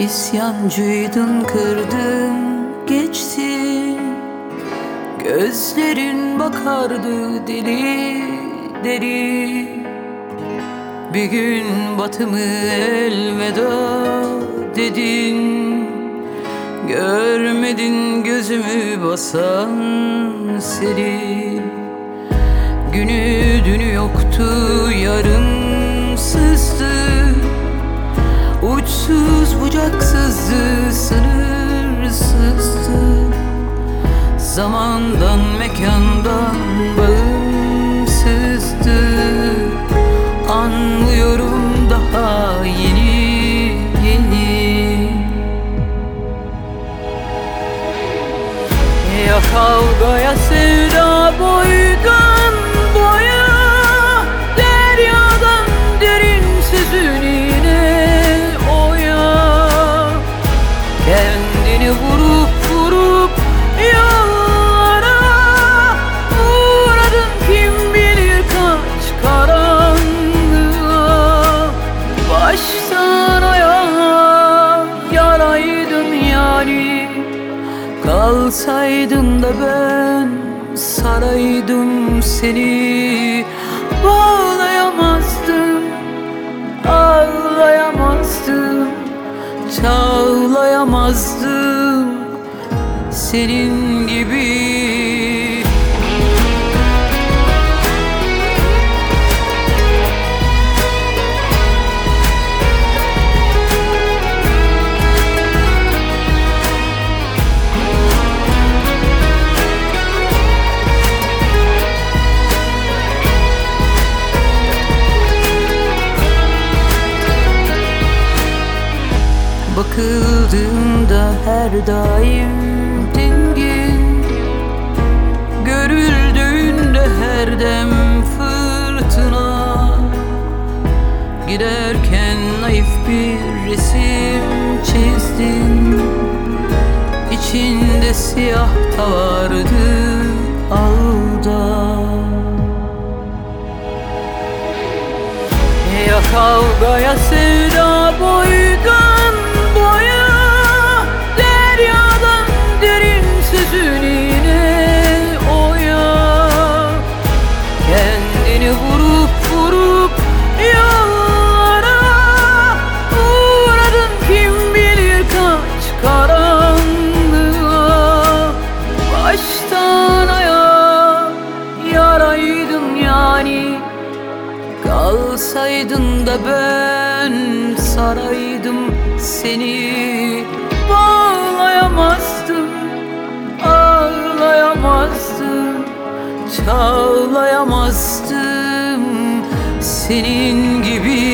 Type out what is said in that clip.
İsyancıydın kırdın geçtin Gözlerin bakardı deli deli Bir gün batımı elveda dedin. Görmedin gözümü basan seni. Günü dünü yoktu yarımsızdı Zamandan mekandan bağımsızdı. Anlıyorum daha yeni yeni. Ya kavgaya sevda boydan boya Deryadan derin sözününe oya. Kendini vurup Kalsaydın da ben saraydım seni. Bağlayamazdım, ağlayamazdım Çağlayamazdım. Senin gibi her daim dingin. Görüldüğünde her dem fırtına. Giderken naif bir resim çizdin. İçinde siyah da vardı alda. Ya kavgaya sevda Kendini vurup vurup yollara. Uğradın kim bilir kaç karanlığa. Baştan ayağa yaraydın yani. Kalsaydın da ben saraydım seni. Bağlayamazdım, Çağlayamazdım senin gibi